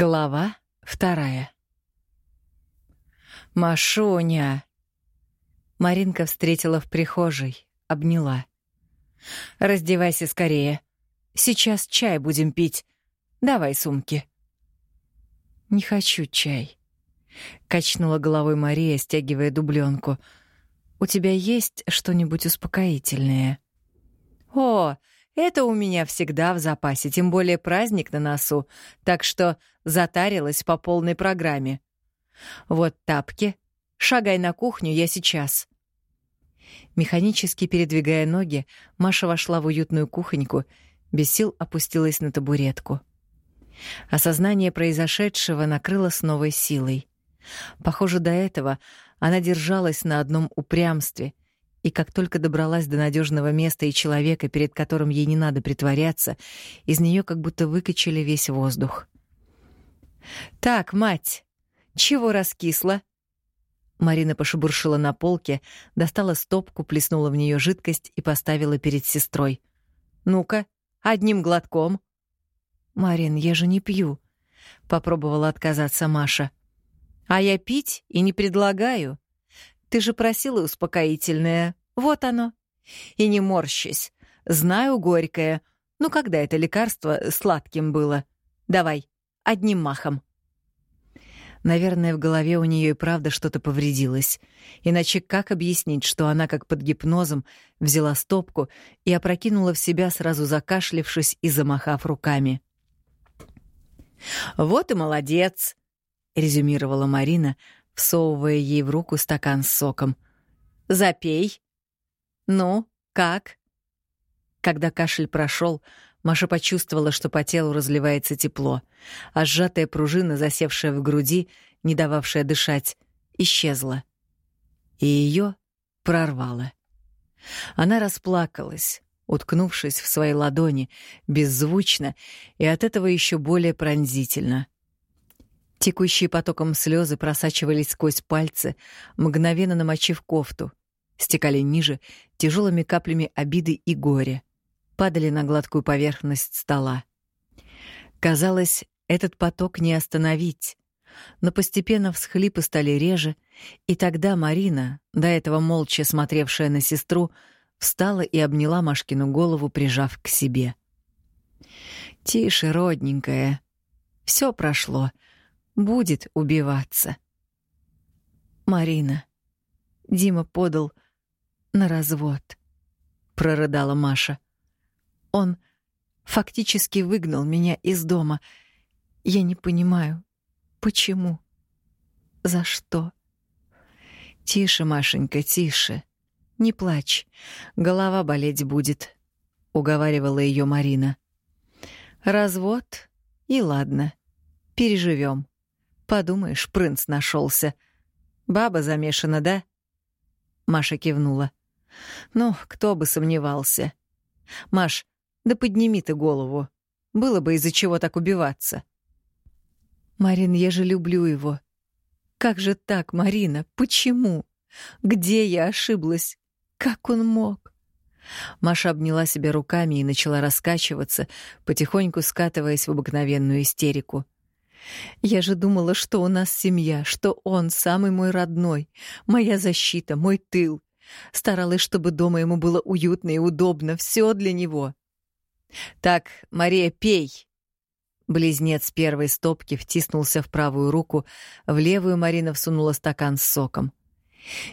Глава вторая. «Машуня!» Маринка встретила в прихожей, обняла. «Раздевайся скорее. Сейчас чай будем пить. Давай сумки». «Не хочу чай», — качнула головой Мария, стягивая дубленку. «У тебя есть что-нибудь успокоительное?» «О, это у меня всегда в запасе, тем более праздник на носу, так что затарилась по полной программе. Вот тапки. Шагай на кухню, я сейчас. Механически передвигая ноги, Маша вошла в уютную кухоньку, без сил опустилась на табуретку. Осознание произошедшего накрыло с новой силой. Похоже, до этого она держалась на одном упрямстве — и как только добралась до надежного места и человека, перед которым ей не надо притворяться, из нее как будто выкачали весь воздух. «Так, мать, чего раскисла?» Марина пошебуршила на полке, достала стопку, плеснула в нее жидкость и поставила перед сестрой. «Ну-ка, одним глотком». «Марин, я же не пью», — попробовала отказаться Маша. «А я пить и не предлагаю. Ты же просила успокоительное. Вот оно. И не морщись. Знаю горькое. Ну когда это лекарство сладким было? Давай, одним махом. Наверное, в голове у нее и правда что-то повредилось. Иначе как объяснить, что она, как под гипнозом, взяла стопку и опрокинула в себя, сразу закашлившись и замахав руками? «Вот и молодец», — резюмировала Марина, всовывая ей в руку стакан с соком. «Запей». «Ну, как?» Когда кашель прошел, Маша почувствовала, что по телу разливается тепло, а сжатая пружина, засевшая в груди, не дававшая дышать, исчезла. И ее прорвало. Она расплакалась, уткнувшись в свои ладони, беззвучно и от этого еще более пронзительно — Текущие потоком слезы просачивались сквозь пальцы, мгновенно намочив кофту, стекали ниже тяжелыми каплями обиды и горя, падали на гладкую поверхность стола. Казалось, этот поток не остановить, но постепенно всхлипы стали реже, и тогда Марина, до этого молча смотревшая на сестру, встала и обняла Машкину голову, прижав к себе. «Тише, родненькая. Все прошло будет убиваться. Марина. Дима подал на развод. Прорыдала Маша. Он фактически выгнал меня из дома. Я не понимаю, почему? За что? Тише, Машенька, тише. Не плачь. Голова болеть будет, уговаривала ее Марина. Развод и ладно. Переживем. Подумаешь, принц нашелся. Баба замешана, да? Маша кивнула. Ну, кто бы сомневался. Маш, да подними ты голову. Было бы из-за чего так убиваться. Марин, я же люблю его. Как же так, Марина? Почему? Где я ошиблась? Как он мог? Маша обняла себя руками и начала раскачиваться, потихоньку скатываясь в обыкновенную истерику. Я же думала, что у нас семья, что он самый мой родной, моя защита, мой тыл. Старалась, чтобы дома ему было уютно и удобно, все для него. Так, Мария, пей. Близнец первой стопки втиснулся в правую руку, в левую Марина всунула стакан с соком.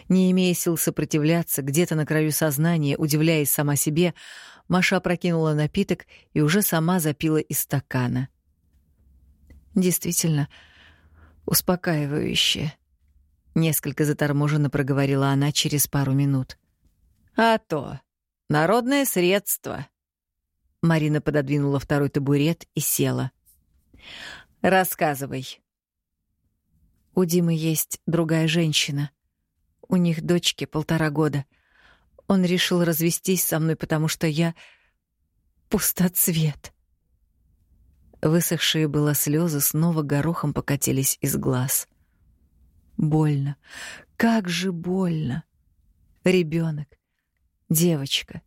Не имея сил сопротивляться, где-то на краю сознания, удивляясь сама себе, Маша опрокинула напиток и уже сама запила из стакана. Действительно, успокаивающе. Несколько заторможенно проговорила она через пару минут. «А то! Народное средство!» Марина пододвинула второй табурет и села. «Рассказывай». «У Димы есть другая женщина. У них дочке полтора года. Он решил развестись со мной, потому что я пустоцвет». Высохшие было слезы снова горохом покатились из глаз. Больно. Как же больно. Ребенок, девочка,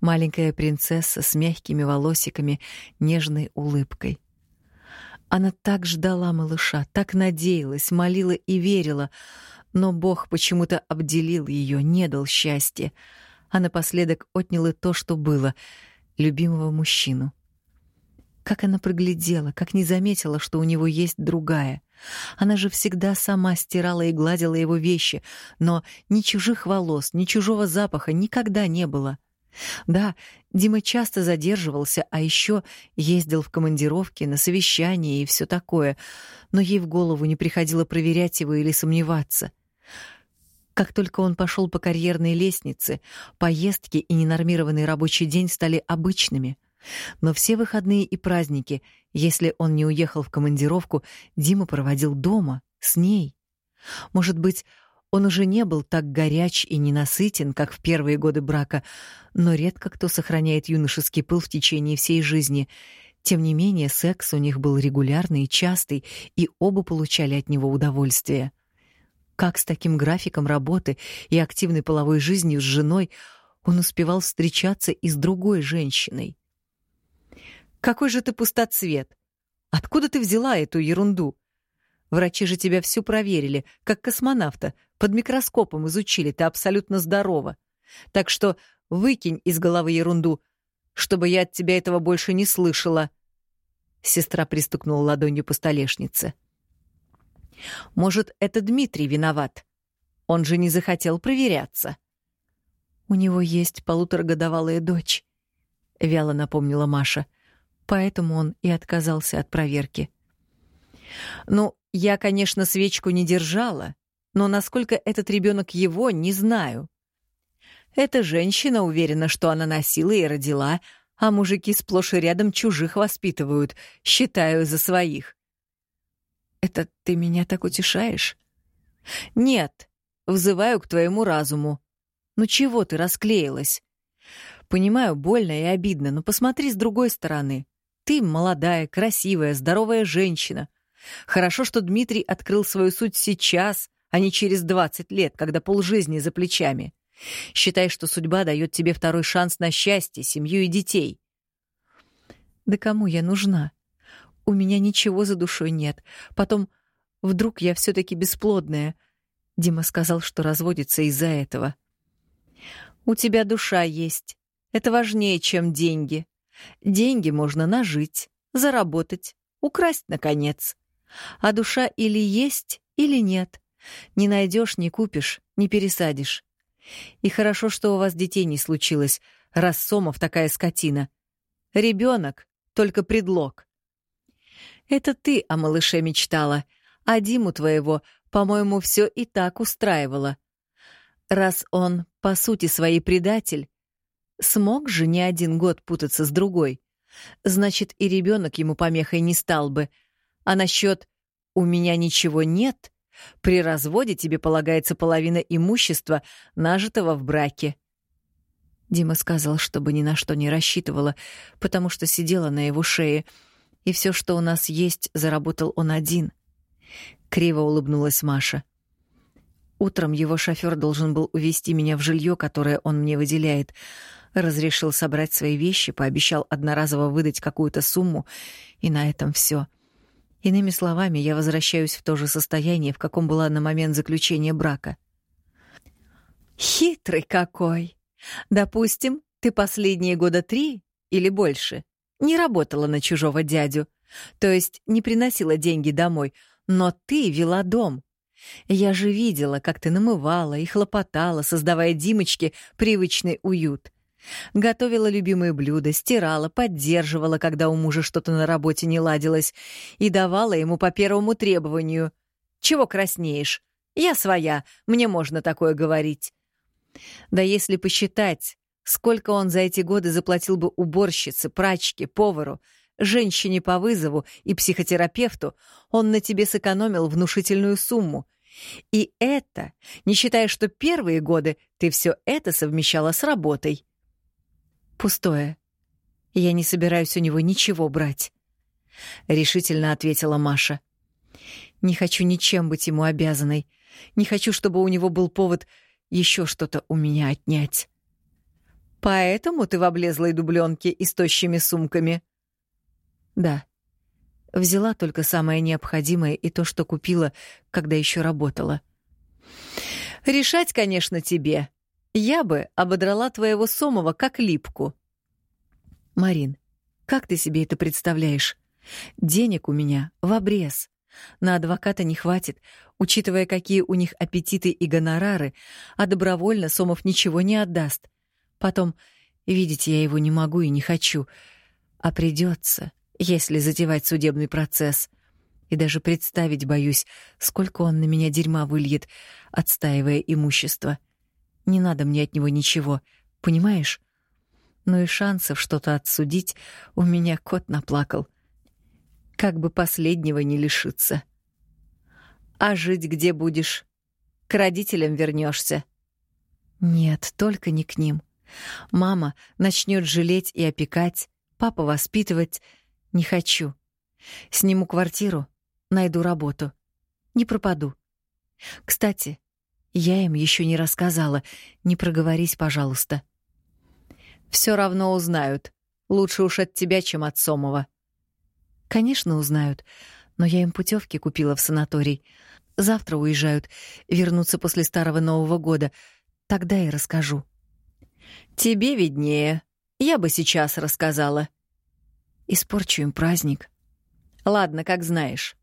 маленькая принцесса с мягкими волосиками, нежной улыбкой. Она так ждала малыша, так надеялась, молила и верила, но Бог почему-то обделил ее, не дал счастья, а напоследок отнял и то, что было — любимого мужчину. Как она проглядела, как не заметила, что у него есть другая. Она же всегда сама стирала и гладила его вещи, но ни чужих волос, ни чужого запаха никогда не было. Да, Дима часто задерживался, а еще ездил в командировки, на совещания и все такое, но ей в голову не приходило проверять его или сомневаться. Как только он пошел по карьерной лестнице, поездки и ненормированный рабочий день стали обычными. Но все выходные и праздники, если он не уехал в командировку, Дима проводил дома, с ней. Может быть, он уже не был так горяч и ненасытен, как в первые годы брака, но редко кто сохраняет юношеский пыл в течение всей жизни. Тем не менее, секс у них был регулярный и частый, и оба получали от него удовольствие. Как с таким графиком работы и активной половой жизнью с женой он успевал встречаться и с другой женщиной? «Какой же ты пустоцвет! Откуда ты взяла эту ерунду?» Врачи же тебя всю проверили, как космонавта, под микроскопом изучили, ты абсолютно здорова. Так что выкинь из головы ерунду, чтобы я от тебя этого больше не слышала. Сестра пристукнула ладонью по столешнице. Может, это Дмитрий виноват? Он же не захотел проверяться. У него есть полуторагодовалая дочь, вяло напомнила Маша. Поэтому он и отказался от проверки. Ну, я, конечно, свечку не держала, но насколько этот ребенок его, не знаю. Эта женщина уверена, что она носила и родила, а мужики сплошь и рядом чужих воспитывают, считаю за своих. Это ты меня так утешаешь? Нет, взываю к твоему разуму. Ну чего ты расклеилась? Понимаю, больно и обидно, но посмотри с другой стороны. Ты молодая, красивая, здоровая женщина — Хорошо, что Дмитрий открыл свою суть сейчас, а не через 20 лет, когда полжизни за плечами. Считай, что судьба дает тебе второй шанс на счастье, семью и детей. Да кому я нужна? У меня ничего за душой нет. Потом, вдруг я все-таки бесплодная. Дима сказал, что разводится из-за этого. У тебя душа есть. Это важнее, чем деньги. Деньги можно нажить, заработать, украсть, наконец. А душа или есть, или нет. Не найдешь, не купишь, не пересадишь. И хорошо, что у вас детей не случилось, раз Сомов такая скотина. Ребенок — только предлог. Это ты о малыше мечтала, а Диму твоего, по-моему, все и так устраивало. Раз он, по сути, своей предатель, смог же не один год путаться с другой, значит, и ребенок ему помехой не стал бы — а насчет «у меня ничего нет» при разводе тебе полагается половина имущества, нажитого в браке. Дима сказал, чтобы ни на что не рассчитывала, потому что сидела на его шее, и все, что у нас есть, заработал он один. Криво улыбнулась Маша. Утром его шофер должен был увезти меня в жилье, которое он мне выделяет. Разрешил собрать свои вещи, пообещал одноразово выдать какую-то сумму, и на этом все. — Иными словами, я возвращаюсь в то же состояние, в каком была на момент заключения брака. Хитрый какой! Допустим, ты последние года три или больше не работала на чужого дядю, то есть не приносила деньги домой, но ты вела дом. Я же видела, как ты намывала и хлопотала, создавая Димочке привычный уют. Готовила любимые блюда, стирала, поддерживала, когда у мужа что-то на работе не ладилось, и давала ему по первому требованию. «Чего краснеешь? Я своя, мне можно такое говорить». Да если посчитать, сколько он за эти годы заплатил бы уборщице, прачке, повару, женщине по вызову и психотерапевту, он на тебе сэкономил внушительную сумму. И это, не считая, что первые годы ты все это совмещала с работой. Пустое. Я не собираюсь у него ничего брать. Решительно ответила Маша. Не хочу ничем быть ему обязанной. Не хочу, чтобы у него был повод еще что-то у меня отнять. Поэтому ты в облезлой дубленке и с тощими сумками? Да. Взяла только самое необходимое и то, что купила, когда еще работала. Решать, конечно, тебе. Я бы ободрала твоего Сомова как липку. Марин, как ты себе это представляешь? Денег у меня в обрез. На адвоката не хватит, учитывая, какие у них аппетиты и гонорары, а добровольно Сомов ничего не отдаст. Потом, видеть я его не могу и не хочу, а придется, если затевать судебный процесс. И даже представить боюсь, сколько он на меня дерьма выльет, отстаивая имущество. Не надо мне от него ничего, понимаешь? Но и шансов что-то отсудить у меня кот наплакал. Как бы последнего не лишиться. А жить где будешь? К родителям вернешься? Нет, только не к ним. Мама начнет жалеть и опекать, папа воспитывать. Не хочу. Сниму квартиру, найду работу. Не пропаду. Кстати, я им еще не рассказала. Не проговорись, пожалуйста. Все равно узнают. Лучше уж от тебя, чем от Сомова. Конечно, узнают. Но я им путевки купила в санаторий. Завтра уезжают, вернутся после старого Нового года. Тогда и расскажу. Тебе виднее. Я бы сейчас рассказала. Испорчу им праздник. Ладно, как знаешь.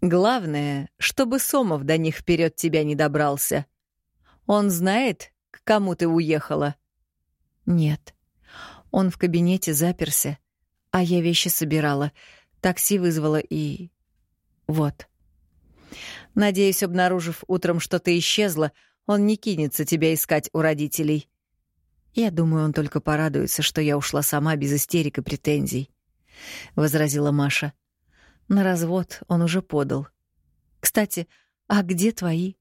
Главное, чтобы Сомов до них вперед тебя не добрался. Он знает, к кому ты уехала? Нет. Он в кабинете заперся, а я вещи собирала, такси вызвала и... Вот. Надеюсь, обнаружив утром, что ты исчезла, он не кинется тебя искать у родителей. Я думаю, он только порадуется, что я ушла сама без истерик и претензий, — возразила Маша. На развод он уже подал. Кстати, а где твои?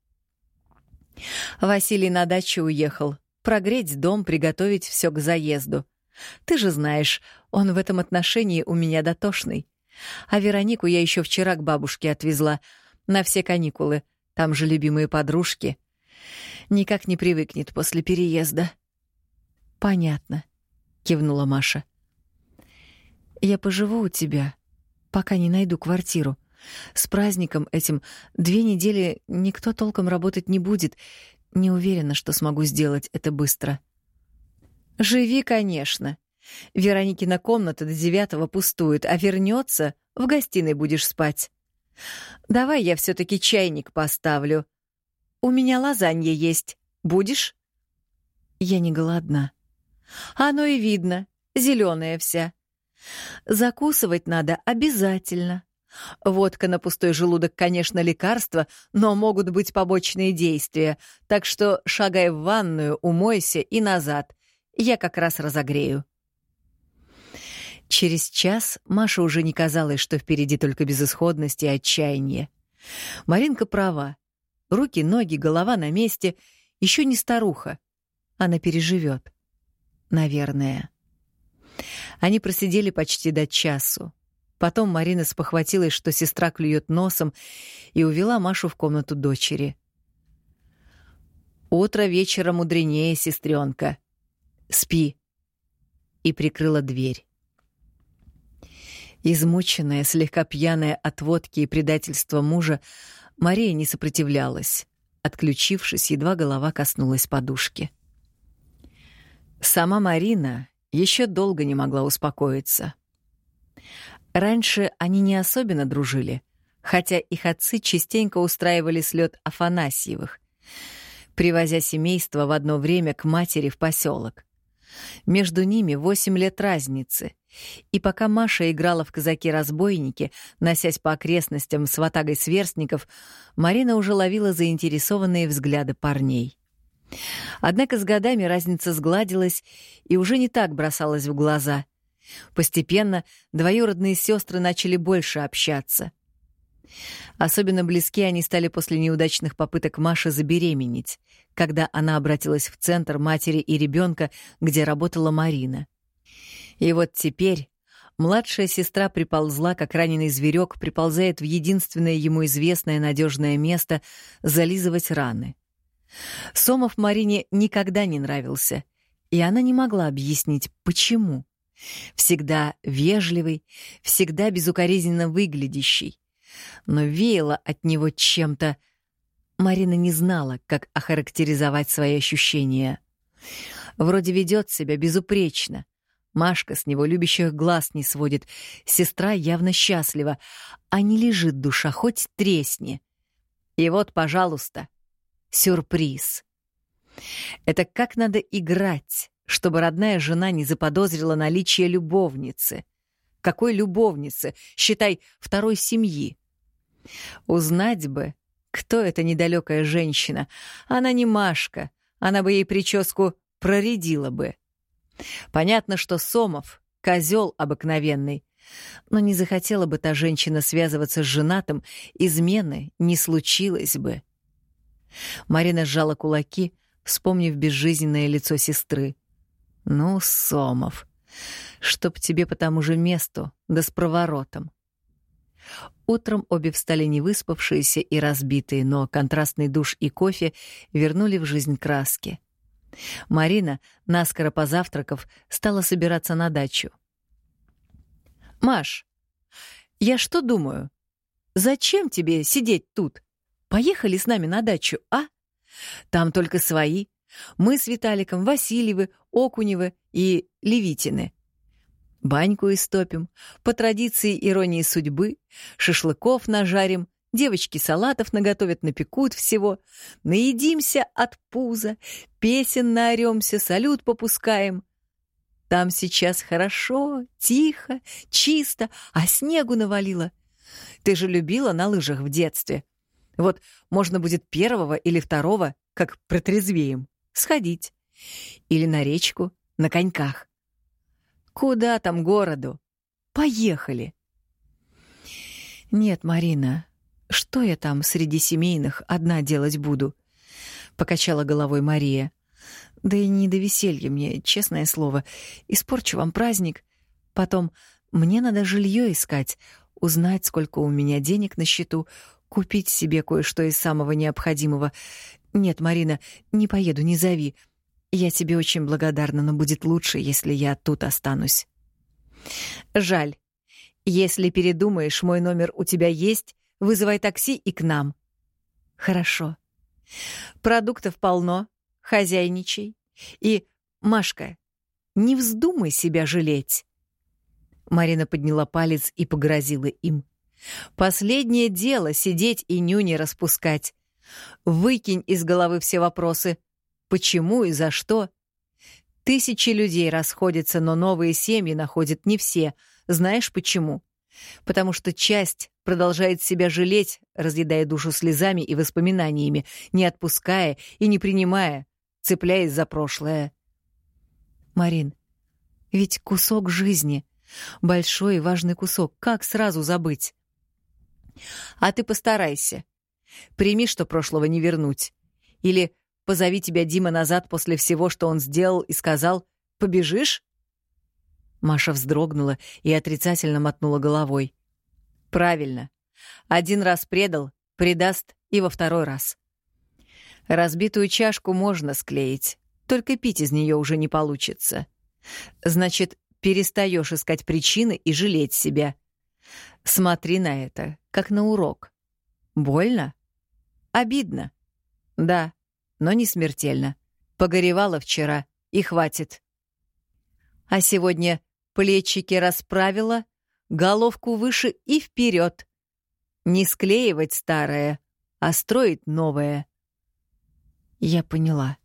Василий на дачу уехал, прогреть дом, приготовить все к заезду. Ты же знаешь, он в этом отношении у меня дотошный. А Веронику я еще вчера к бабушке отвезла на все каникулы. Там же любимые подружки. Никак не привыкнет после переезда. Понятно, кивнула Маша. Я поживу у тебя, пока не найду квартиру. С праздником этим две недели никто толком работать не будет, не уверена, что смогу сделать это быстро. Живи, конечно. Вероникина комната до девятого пустует, а вернется, в гостиной будешь спать. Давай я все таки чайник поставлю. У меня лазанья есть. Будешь? Я не голодна. Оно и видно, зеленая вся. Закусывать надо обязательно. Водка на пустой желудок, конечно, лекарство, но могут быть побочные действия, так что шагай в ванную, умойся и назад. Я как раз разогрею. Через час Маша уже не казалось, что впереди только безысходность и отчаяние. Маринка права. Руки, ноги, голова на месте. Еще не старуха. Она переживет. Наверное. Они просидели почти до часу. Потом Марина спохватилась, что сестра клюет носом, и увела Машу в комнату дочери. «Утро вечера мудренее, сестренка. Спи!» И прикрыла дверь. Измученная, слегка пьяная от водки и предательства мужа, Мария не сопротивлялась. Отключившись, едва голова коснулась подушки. Сама Марина еще долго не могла успокоиться. Раньше они не особенно дружили, хотя их отцы частенько устраивали слет Афанасьевых, привозя семейство в одно время к матери в поселок. Между ними восемь лет разницы, и пока Маша играла в казаки-разбойники, носясь по окрестностям с ватагой сверстников, Марина уже ловила заинтересованные взгляды парней. Однако с годами разница сгладилась и уже не так бросалась в глаза. Постепенно двоюродные сестры начали больше общаться. Особенно близки они стали после неудачных попыток Маши забеременеть, когда она обратилась в центр матери и ребенка, где работала Марина. И вот теперь младшая сестра приползла, как раненый зверек приползает в единственное ему известное надежное место зализывать раны. Сомов Марине никогда не нравился, и она не могла объяснить, почему. Всегда вежливый, всегда безукоризненно выглядящий. Но веяло от него чем-то... Марина не знала, как охарактеризовать свои ощущения. Вроде ведет себя безупречно. Машка с него любящих глаз не сводит. Сестра явно счастлива. А не лежит душа, хоть тресни. И вот, пожалуйста, сюрприз. Это как надо играть, чтобы родная жена не заподозрила наличие любовницы. Какой любовницы? Считай, второй семьи. Узнать бы, кто эта недалекая женщина. Она не Машка. Она бы ей прическу проредила бы. Понятно, что Сомов — козел обыкновенный. Но не захотела бы та женщина связываться с женатым, измены не случилось бы. Марина сжала кулаки, вспомнив безжизненное лицо сестры. «Ну, Сомов, чтоб тебе по тому же месту, да с проворотом». Утром обе встали невыспавшиеся и разбитые, но контрастный душ и кофе вернули в жизнь краски. Марина, наскоро позавтракав, стала собираться на дачу. «Маш, я что думаю? Зачем тебе сидеть тут? Поехали с нами на дачу, а? Там только свои. Мы с Виталиком Васильевы, Окуневы и Левитины. Баньку истопим, по традиции иронии судьбы, шашлыков нажарим, девочки салатов наготовят, напекут всего, наедимся от пуза, песен наоремся, салют попускаем. Там сейчас хорошо, тихо, чисто, а снегу навалило. Ты же любила на лыжах в детстве. Вот можно будет первого или второго, как протрезвеем, сходить. Или на речку, на коньках. Куда там городу? Поехали. Нет, Марина, что я там среди семейных одна делать буду? Покачала головой Мария. Да и не до веселья мне, честное слово. Испорчу вам праздник. Потом мне надо жилье искать, узнать, сколько у меня денег на счету, купить себе кое-что из самого необходимого. Нет, Марина, не поеду, не зови. Я тебе очень благодарна, но будет лучше, если я тут останусь. Жаль. Если передумаешь, мой номер у тебя есть, вызывай такси и к нам. Хорошо. Продуктов полно, хозяйничай. И, Машка, не вздумай себя жалеть. Марина подняла палец и погрозила им. Последнее дело — сидеть и нюни распускать. Выкинь из головы все вопросы. Почему и за что? Тысячи людей расходятся, но новые семьи находят не все. Знаешь почему? Потому что часть продолжает себя жалеть, разъедая душу слезами и воспоминаниями, не отпуская и не принимая, цепляясь за прошлое. Марин, ведь кусок жизни, большой и важный кусок, как сразу забыть? А ты постарайся. Прими, что прошлого не вернуть. Или позови тебя Дима назад после всего, что он сделал, и сказал «Побежишь?» Маша вздрогнула и отрицательно мотнула головой. «Правильно. Один раз предал, предаст и во второй раз. Разбитую чашку можно склеить, только пить из нее уже не получится. Значит, перестаешь искать причины и жалеть себя. Смотри на это, как на урок. Больно? Обидно. Да, но не смертельно. Погоревала вчера, и хватит. А сегодня плечики расправила, головку выше и вперед. Не склеивать старое, а строить новое. Я поняла.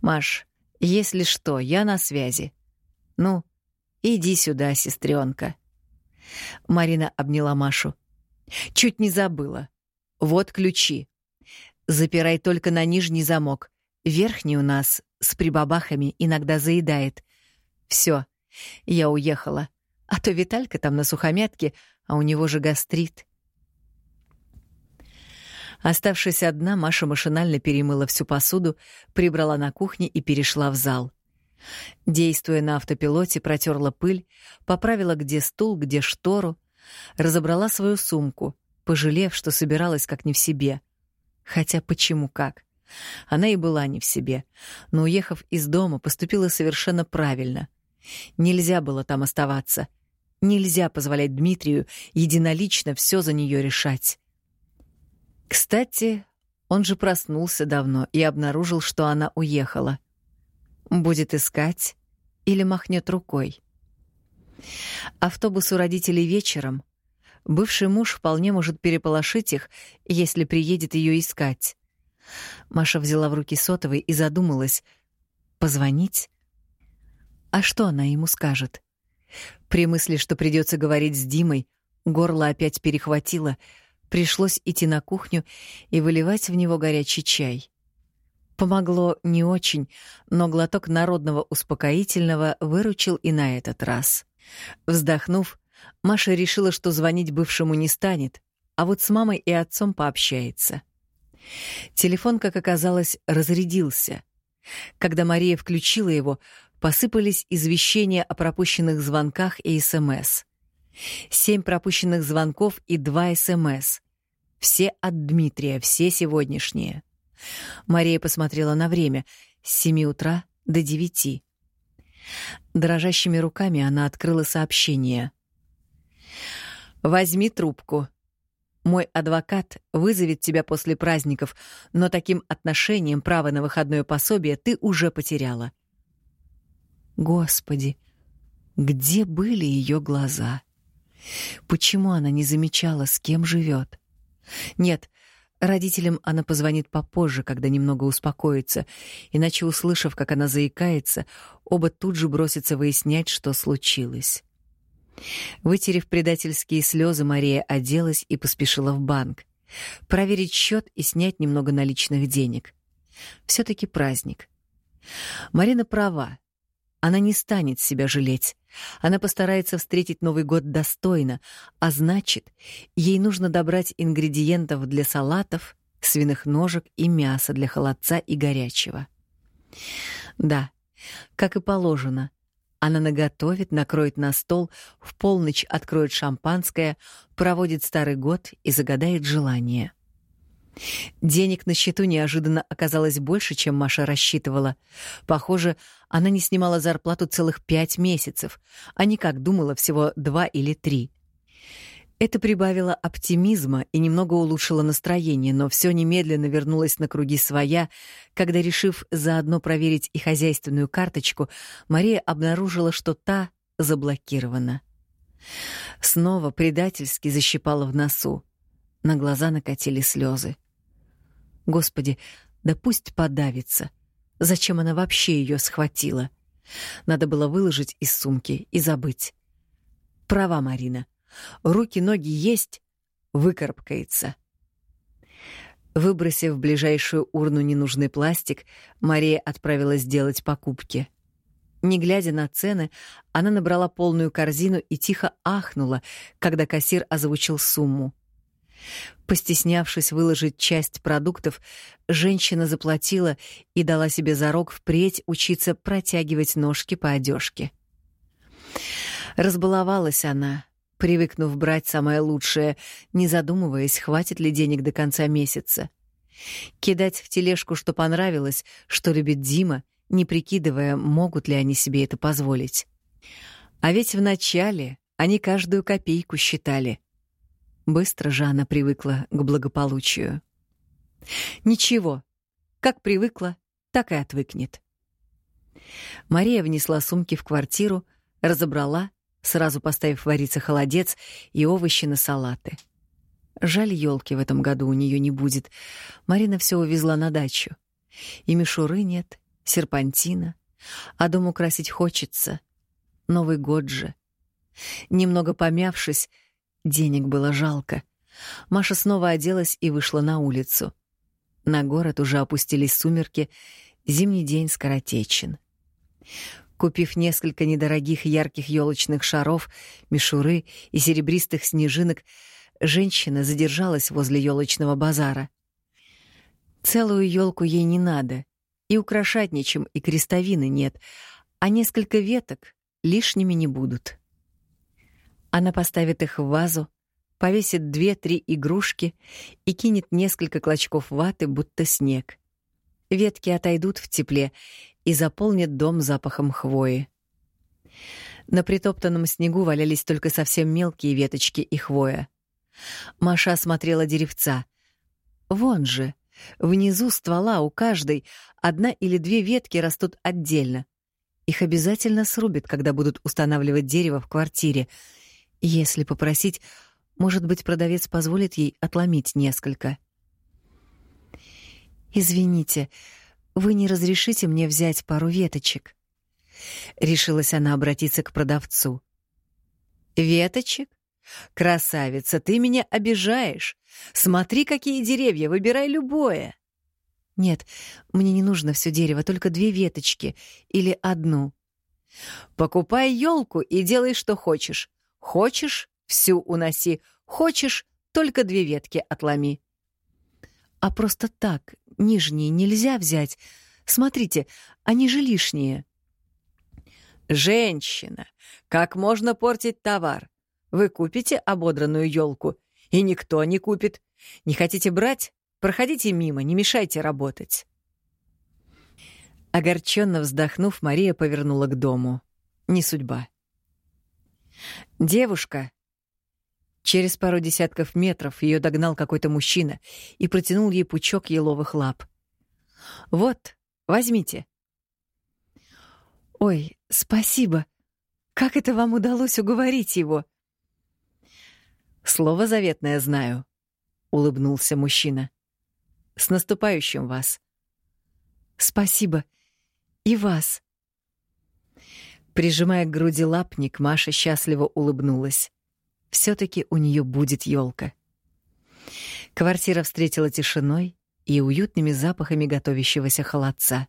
Маш, если что, я на связи. Ну, иди сюда, сестренка. Марина обняла Машу. Чуть не забыла. Вот ключи. Запирай только на нижний замок. Верхний у нас с прибабахами иногда заедает. Все, я уехала. А то Виталька там на сухомятке, а у него же гастрит. Оставшись одна, Маша машинально перемыла всю посуду, прибрала на кухне и перешла в зал. Действуя на автопилоте, протерла пыль, поправила где стул, где штору, разобрала свою сумку, пожалев, что собиралась как не в себе. Хотя почему как? Она и была не в себе, но, уехав из дома, поступила совершенно правильно. Нельзя было там оставаться. Нельзя позволять Дмитрию единолично все за нее решать. Кстати, он же проснулся давно и обнаружил, что она уехала. Будет искать или махнет рукой. Автобус у родителей вечером. Бывший муж вполне может переполошить их, если приедет ее искать. Маша взяла в руки сотовый и задумалась. Позвонить? А что она ему скажет? При мысли, что придется говорить с Димой, горло опять перехватило. Пришлось идти на кухню и выливать в него горячий чай. Помогло не очень, но глоток народного успокоительного выручил и на этот раз. Вздохнув, Маша решила, что звонить бывшему не станет, а вот с мамой и отцом пообщается. Телефон, как оказалось, разрядился. Когда Мария включила его, посыпались извещения о пропущенных звонках и СМС. Семь пропущенных звонков и два СМС. Все от Дмитрия, все сегодняшние. Мария посмотрела на время — с семи утра до девяти. Дрожащими руками она открыла сообщение. «Возьми трубку. Мой адвокат вызовет тебя после праздников, но таким отношением право на выходное пособие ты уже потеряла. Господи, где были ее глаза? Почему она не замечала, с кем живет? Нет, родителям она позвонит попозже, когда немного успокоится, иначе, услышав, как она заикается, оба тут же бросятся выяснять, что случилось. Вытерев предательские слезы, Мария оделась и поспешила в банк. Проверить счет и снять немного наличных денег. все таки праздник. Марина права. Она не станет себя жалеть. Она постарается встретить Новый год достойно, а значит, ей нужно добрать ингредиентов для салатов, свиных ножек и мяса для холодца и горячего. Да, как и положено, она наготовит, накроет на стол, в полночь откроет шампанское, проводит старый год и загадает желание. Денег на счету неожиданно оказалось больше, чем Маша рассчитывала. Похоже, она не снимала зарплату целых пять месяцев, а не как думала всего два или три. Это прибавило оптимизма и немного улучшило настроение, но все немедленно вернулось на круги своя, когда, решив заодно проверить и хозяйственную карточку, Мария обнаружила, что та заблокирована. Снова предательски защипала в носу. На глаза накатили слезы. Господи, да пусть подавится. Зачем она вообще ее схватила? Надо было выложить из сумки и забыть. Права Марина. Руки-ноги есть, выкарабкается. Выбросив в ближайшую урну ненужный пластик, Мария отправилась делать покупки. Не глядя на цены, она набрала полную корзину и тихо ахнула, когда кассир озвучил сумму. Постеснявшись выложить часть продуктов, женщина заплатила и дала себе зарок впредь учиться протягивать ножки по одежке. Разбаловалась она, привыкнув брать самое лучшее, не задумываясь, хватит ли денег до конца месяца. Кидать в тележку, что понравилось, что любит Дима, не прикидывая, могут ли они себе это позволить. А ведь вначале они каждую копейку считали. Быстро же она привыкла к благополучию. Ничего, как привыкла, так и отвыкнет. Мария внесла сумки в квартиру, разобрала сразу поставив вариться холодец и овощи на салаты. Жаль, елки в этом году у нее не будет. Марина все увезла на дачу. И мишуры нет, серпантина, а дом украсить хочется. Новый год же. Немного помявшись, денег было жалко. Маша снова оделась и вышла на улицу. На город уже опустились сумерки, зимний день скоротечен. Купив несколько недорогих ярких елочных шаров, мишуры и серебристых снежинок, женщина задержалась возле елочного базара. Целую елку ей не надо, и украшать нечем, и крестовины нет, а несколько веток лишними не будут. Она поставит их в вазу, повесит две-три игрушки и кинет несколько клочков ваты, будто снег. Ветки отойдут в тепле и заполнит дом запахом хвои. На притоптанном снегу валялись только совсем мелкие веточки и хвоя. Маша осмотрела деревца. Вон же, внизу ствола у каждой одна или две ветки растут отдельно. Их обязательно срубят, когда будут устанавливать дерево в квартире. Если попросить, может быть, продавец позволит ей отломить несколько. «Извините, вы не разрешите мне взять пару веточек?» Решилась она обратиться к продавцу. «Веточек? Красавица, ты меня обижаешь. Смотри, какие деревья, выбирай любое». «Нет, мне не нужно все дерево, только две веточки или одну». «Покупай елку и делай, что хочешь. Хочешь — всю уноси, хочешь — только две ветки отломи». «А просто так, нижние нельзя взять. Смотрите, они же лишние». «Женщина, как можно портить товар? Вы купите ободранную елку, и никто не купит. Не хотите брать? Проходите мимо, не мешайте работать». Огорченно вздохнув, Мария повернула к дому. Не судьба. «Девушка!» Через пару десятков метров ее догнал какой-то мужчина и протянул ей пучок еловых лап. «Вот, возьмите». «Ой, спасибо. Как это вам удалось уговорить его?» «Слово заветное знаю», — улыбнулся мужчина. «С наступающим вас». «Спасибо. И вас». Прижимая к груди лапник, Маша счастливо улыбнулась. все таки у нее будет елка. Квартира встретила тишиной и уютными запахами готовящегося холодца.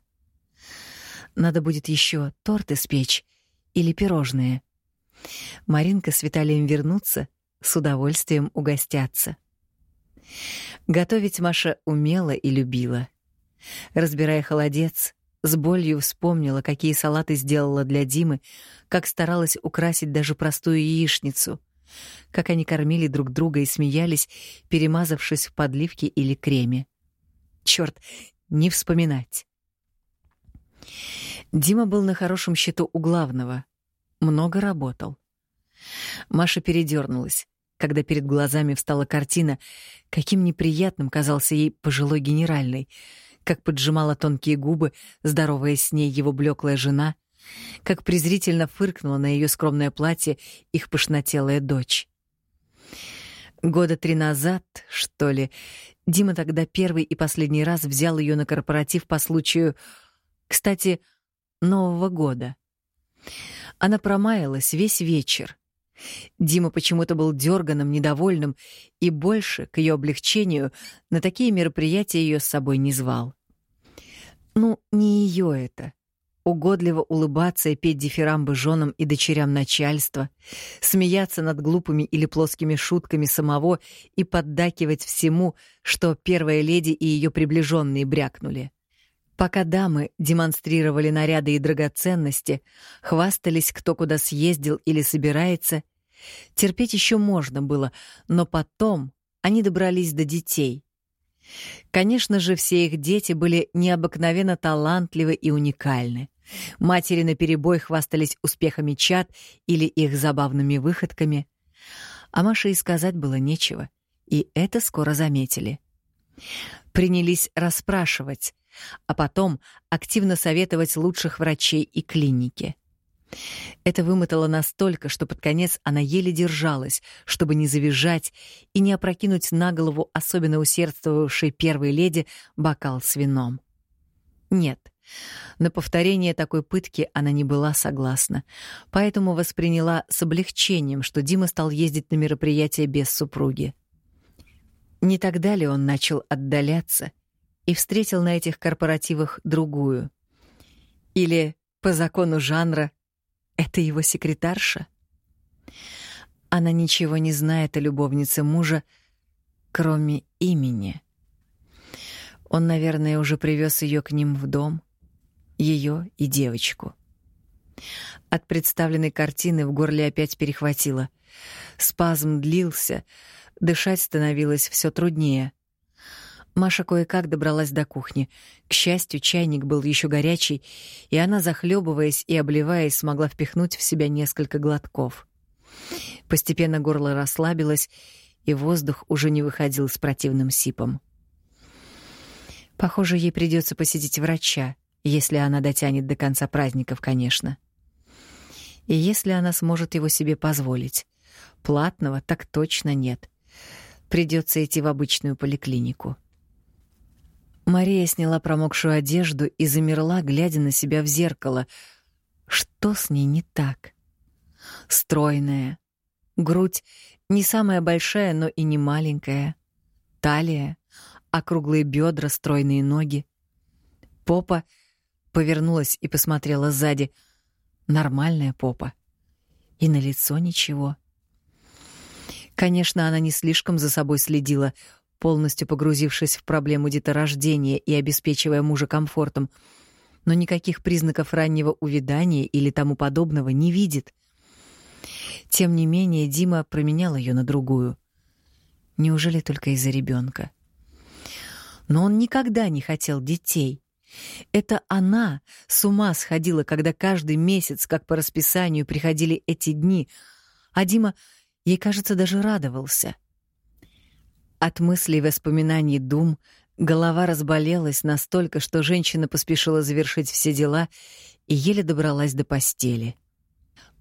Надо будет еще торт испечь или пирожные. Маринка с Виталием вернутся, с удовольствием угостятся. Готовить Маша умела и любила. Разбирая холодец, с болью вспомнила, какие салаты сделала для Димы, как старалась украсить даже простую яичницу, как они кормили друг друга и смеялись, перемазавшись в подливке или креме. Черт, не вспоминать. Дима был на хорошем счету у главного. Много работал. Маша передернулась, когда перед глазами встала картина, каким неприятным казался ей пожилой генеральный, как поджимала тонкие губы, здоровая с ней его блеклая жена, как презрительно фыркнула на ее скромное платье их пышнотелая дочь. Года три назад, что ли, Дима тогда первый и последний раз взял ее на корпоратив по случаю, кстати, Нового года. Она промаялась весь вечер. Дима почему-то был дерганым, недовольным и больше, к ее облегчению, на такие мероприятия ее с собой не звал. Ну, не ее это. Угодливо улыбаться и петь дифирамбы женам и дочерям начальства, смеяться над глупыми или плоскими шутками самого и поддакивать всему, что первая леди и ее приближенные брякнули. Пока дамы демонстрировали наряды и драгоценности, хвастались, кто куда съездил или собирается, терпеть еще можно было, но потом они добрались до детей. Конечно же, все их дети были необыкновенно талантливы и уникальны. Матери наперебой хвастались успехами чад или их забавными выходками. А Маше и сказать было нечего, и это скоро заметили. Принялись расспрашивать, а потом активно советовать лучших врачей и клиники. Это вымотало настолько, что под конец она еле держалась, чтобы не завизжать и не опрокинуть на голову особенно усердствовавшей первой леди бокал с вином. Нет, на повторение такой пытки она не была согласна, поэтому восприняла с облегчением, что Дима стал ездить на мероприятия без супруги. Не тогда ли он начал отдаляться и встретил на этих корпоративах другую? Или, по закону жанра, это его секретарша? Она ничего не знает о любовнице мужа, кроме имени. Он, наверное, уже привез ее к ним в дом, ее и девочку. От представленной картины в горле опять перехватило. Спазм длился, дышать становилось все труднее. Маша кое-как добралась до кухни. К счастью, чайник был еще горячий, и она, захлебываясь и обливаясь, смогла впихнуть в себя несколько глотков. Постепенно горло расслабилось, и воздух уже не выходил с противным сипом. Похоже, ей придется посетить врача, если она дотянет до конца праздников, конечно. И если она сможет его себе позволить. Платного так точно нет. Придется идти в обычную поликлинику. Мария сняла промокшую одежду и замерла, глядя на себя в зеркало. Что с ней не так? Стройная. Грудь не самая большая, но и не маленькая. Талия, округлые бедра, стройные ноги. Попа повернулась и посмотрела сзади. Нормальная попа. И на лицо ничего. Конечно, она не слишком за собой следила, полностью погрузившись в проблему деторождения и обеспечивая мужа комфортом, но никаких признаков раннего увядания или тому подобного не видит. Тем не менее, Дима променял ее на другую. Неужели только из-за ребенка? Но он никогда не хотел детей. Это она с ума сходила, когда каждый месяц, как по расписанию, приходили эти дни, а Дима, ей кажется, даже радовался — от мыслей, воспоминаний, дум голова разболелась настолько, что женщина поспешила завершить все дела и еле добралась до постели.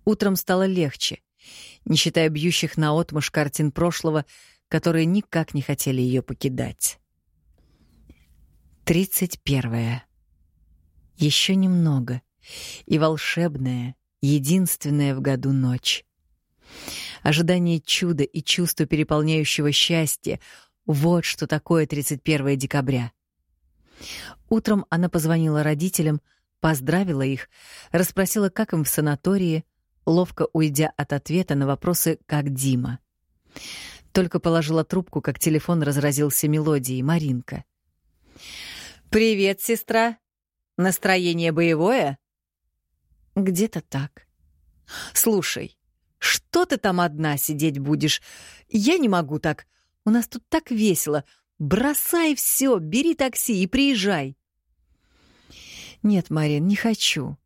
Утром стало легче, не считая бьющих наотмашь картин прошлого, которые никак не хотели ее покидать. Тридцать первое. Еще немного, и волшебная, единственная в году ночь. Ожидание чуда и чувство переполняющего счастья — вот что такое 31 декабря. Утром она позвонила родителям, поздравила их, расспросила, как им в санатории, ловко уйдя от ответа на вопросы «как Дима?». Только положила трубку, как телефон разразился мелодией Маринка. «Привет, сестра! Настроение боевое?» «Где-то так. Слушай, что ты там одна сидеть будешь? Я не могу так. У нас тут так весело. Бросай все, бери такси и приезжай. Нет, Марин, не хочу.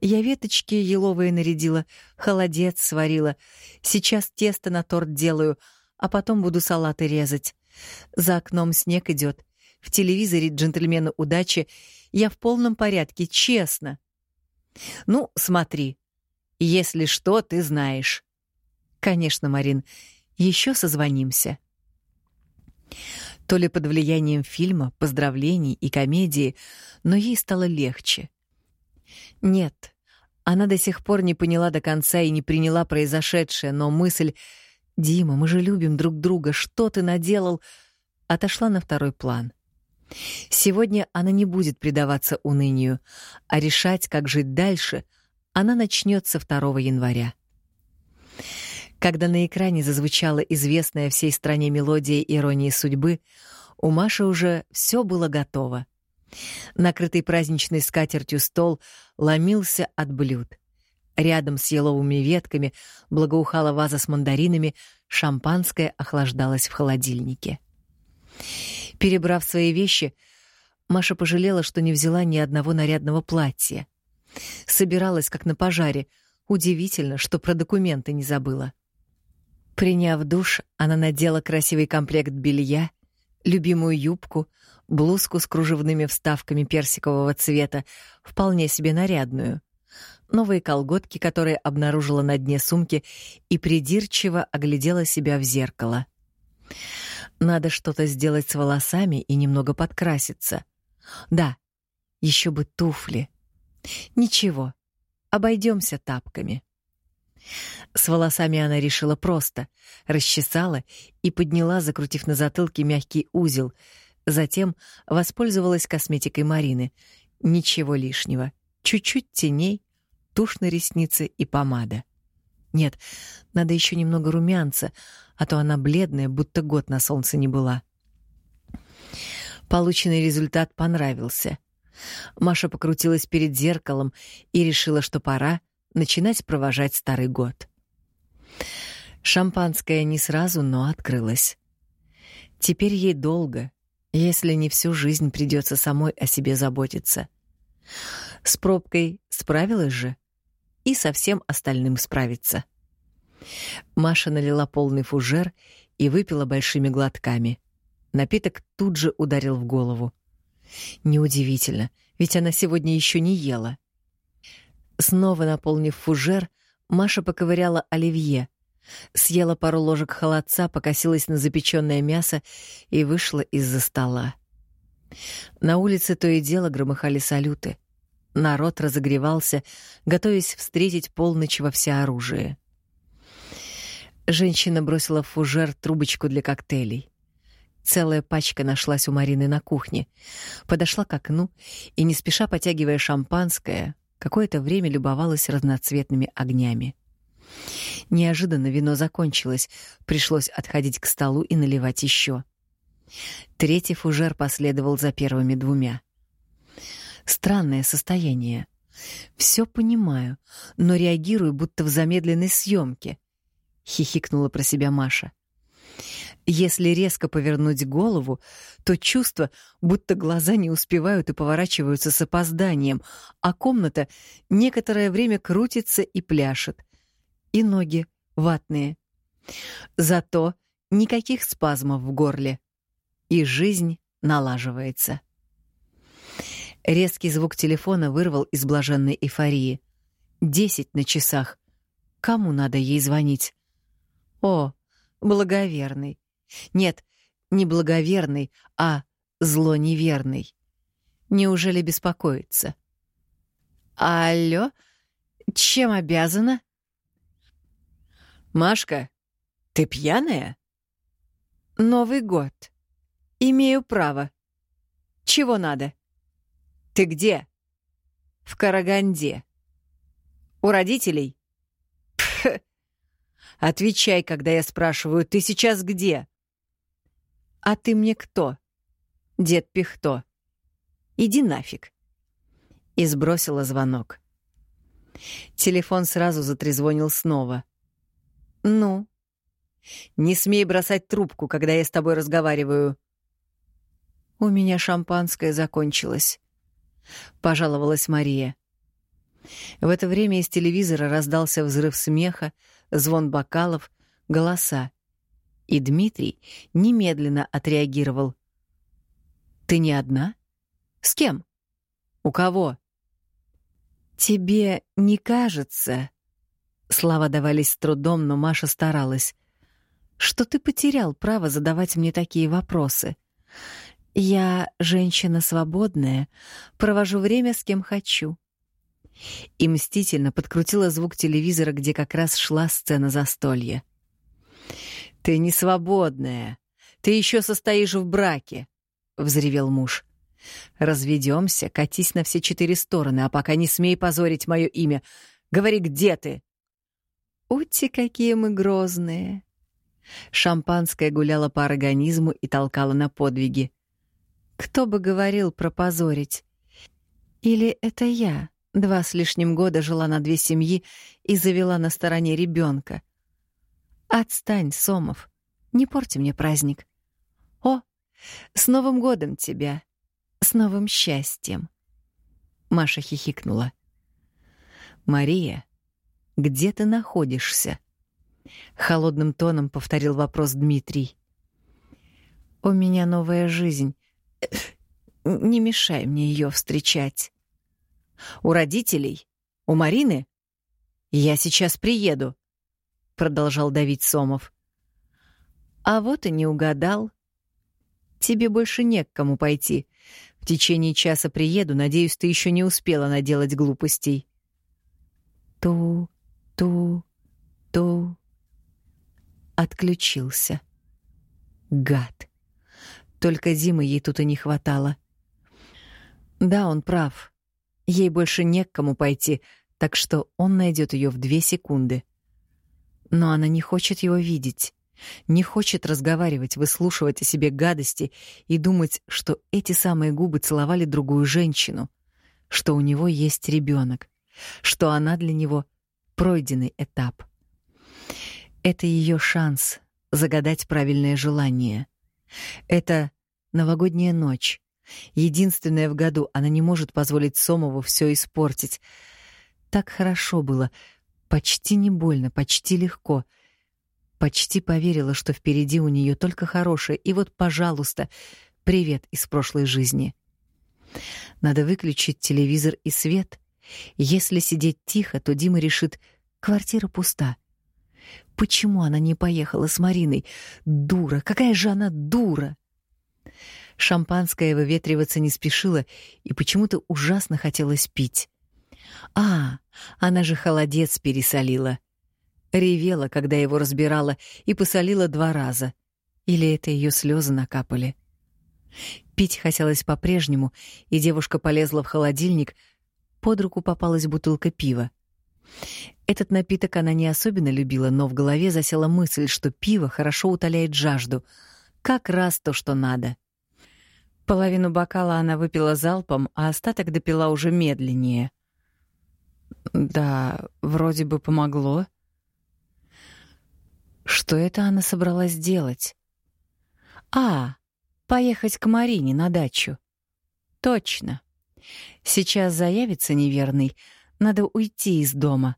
Я веточки еловые нарядила, холодец сварила. Сейчас тесто на торт делаю, а потом буду салаты резать. За окном снег идет. В телевизоре джентльмены удачи. Я в полном порядке, честно. Ну, смотри, если что, ты знаешь. Конечно, Марин, еще созвонимся. То ли под влиянием фильма, поздравлений и комедии, но ей стало легче. Нет, она до сих пор не поняла до конца и не приняла произошедшее, но мысль «Дима, мы же любим друг друга, что ты наделал?» отошла на второй план. Сегодня она не будет предаваться унынию, а решать, как жить дальше — она начнется 2 января. Когда на экране зазвучала известная всей стране мелодия иронии судьбы, у Маши уже все было готово. Накрытый праздничной скатертью стол ломился от блюд. Рядом с еловыми ветками благоухала ваза с мандаринами, шампанское охлаждалось в холодильнике. Перебрав свои вещи, Маша пожалела, что не взяла ни одного нарядного платья. Собиралась, как на пожаре. Удивительно, что про документы не забыла. Приняв душ, она надела красивый комплект белья, любимую юбку, блузку с кружевными вставками персикового цвета, вполне себе нарядную, новые колготки, которые обнаружила на дне сумки, и придирчиво оглядела себя в зеркало. Надо что-то сделать с волосами и немного подкраситься. Да, еще бы туфли. Ничего, обойдемся тапками. С волосами она решила просто, расчесала и подняла, закрутив на затылке мягкий узел. Затем воспользовалась косметикой Марины. Ничего лишнего. Чуть-чуть теней, тушь на ресницы и помада. Нет, надо еще немного румянца, а то она бледная, будто год на солнце не была. Полученный результат понравился. Маша покрутилась перед зеркалом и решила, что пора начинать провожать старый год. Шампанское не сразу, но открылось. Теперь ей долго, если не всю жизнь придется самой о себе заботиться. С пробкой справилась же, и со всем остальным справиться. Маша налила полный фужер и выпила большими глотками. Напиток тут же ударил в голову. Неудивительно, ведь она сегодня еще не ела. Снова наполнив фужер, Маша поковыряла оливье, съела пару ложек холодца, покосилась на запеченное мясо и вышла из-за стола. На улице то и дело громыхали салюты. Народ разогревался, готовясь встретить полночь во всеоружие. Женщина бросила в фужер трубочку для коктейлей. Целая пачка нашлась у Марины на кухне. Подошла к окну и, не спеша потягивая шампанское, какое-то время любовалась разноцветными огнями. Неожиданно вино закончилось, пришлось отходить к столу и наливать еще. Третий фужер последовал за первыми двумя. Странное состояние. Все понимаю, но реагирую будто в замедленной съемке. Хихикнула про себя Маша. Если резко повернуть голову, то чувство, будто глаза не успевают и поворачиваются с опозданием, а комната некоторое время крутится и пляшет. И ноги ватные. Зато никаких спазмов в горле. И жизнь налаживается. Резкий звук телефона вырвал из блаженной эйфории. Десять на часах. Кому надо ей звонить? О, благоверный. Нет, не благоверный, а зло неверный. Неужели беспокоится? Алло, чем обязана? Машка, ты пьяная? Новый год. Имею право. Чего надо? Ты где? В Караганде. У родителей? Пх. Отвечай, когда я спрашиваю, ты сейчас где? А ты мне кто? Дед Пихто. Иди нафиг. И сбросила звонок. Телефон сразу затрезвонил снова. Ну? Не смей бросать трубку, когда я с тобой разговариваю. У меня шампанское закончилось. — пожаловалась Мария. В это время из телевизора раздался взрыв смеха, звон бокалов, голоса. И Дмитрий немедленно отреагировал. «Ты не одна? С кем? У кого?» «Тебе не кажется...» Слова давались с трудом, но Маша старалась. «Что ты потерял право задавать мне такие вопросы? Я женщина свободная, провожу время с кем хочу. И мстительно подкрутила звук телевизора, где как раз шла сцена застолья. Ты не свободная. Ты еще состоишь в браке, взревел муж. Разведемся, катись на все четыре стороны, а пока не смей позорить мое имя. Говори, где ты? Ути, какие мы грозные. Шампанское гуляло по организму и толкало на подвиги. Кто бы говорил про позорить? Или это я два с лишним года жила на две семьи и завела на стороне ребенка? Отстань, Сомов, не порти мне праздник. О, с Новым годом тебя! С новым счастьем! Маша хихикнула. Мария, где ты находишься? Холодным тоном повторил вопрос Дмитрий. У меня новая жизнь, не мешай мне ее встречать. У родителей? У Марины? Я сейчас приеду, продолжал давить Сомов. А вот и не угадал. Тебе больше не к кому пойти. В течение часа приеду, надеюсь, ты еще не успела наделать глупостей. Ту, ту, ту. Отключился. Гад. Только Димы ей тут и не хватало. Да, он прав. Ей больше не к кому пойти, так что он найдет ее в две секунды. Но она не хочет его видеть, не хочет разговаривать, выслушивать о себе гадости и думать, что эти самые губы целовали другую женщину, что у него есть ребенок, что она для него пройденный этап. Это ее шанс загадать правильное желание. Это Новогодняя ночь. Единственная в году, она не может позволить Сомову все испортить. Так хорошо было, почти не больно, почти легко. Почти поверила, что впереди у нее только хорошее, и вот, пожалуйста, привет из прошлой жизни. Надо выключить телевизор и свет. Если сидеть тихо, то Дима решит, квартира пуста. Почему она не поехала с Мариной? Дура, какая же она дура! Шампанское выветриваться не спешило, и почему-то ужасно хотелось пить. А, она же холодец пересолила. Ревела, когда его разбирала, и посолила два раза. Или это ее слезы накапали. Пить хотелось по-прежнему, и девушка полезла в холодильник. Под руку попалась бутылка пива. Этот напиток она не особенно любила, но в голове засела мысль, что пиво хорошо утоляет жажду. Как раз то, что надо. Половину бокала она выпила залпом, а остаток допила уже медленнее. Да, вроде бы помогло. Что это она собралась делать? А, поехать к Марине на дачу. Точно. Сейчас заявится неверный, надо уйти из дома.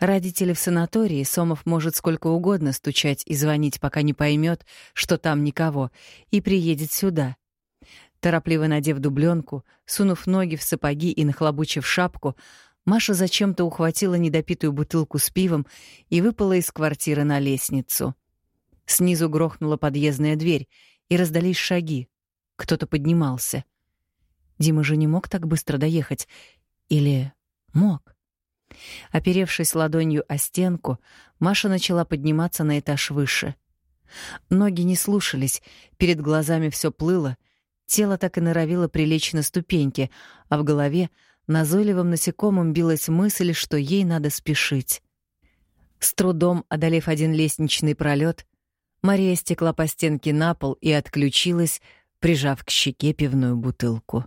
Родители в санатории, Сомов может сколько угодно стучать и звонить, пока не поймет, что там никого, и приедет сюда. Торопливо надев дубленку, сунув ноги в сапоги и нахлобучив шапку, Маша зачем-то ухватила недопитую бутылку с пивом и выпала из квартиры на лестницу. Снизу грохнула подъездная дверь, и раздались шаги. Кто-то поднимался. Дима же не мог так быстро доехать. Или мог? Оперевшись ладонью о стенку, Маша начала подниматься на этаж выше. Ноги не слушались, перед глазами все плыло, тело так и норовило прилечь на ступеньки, а в голове назойливым насекомым билась мысль, что ей надо спешить. С трудом одолев один лестничный пролет, Мария стекла по стенке на пол и отключилась, прижав к щеке пивную бутылку.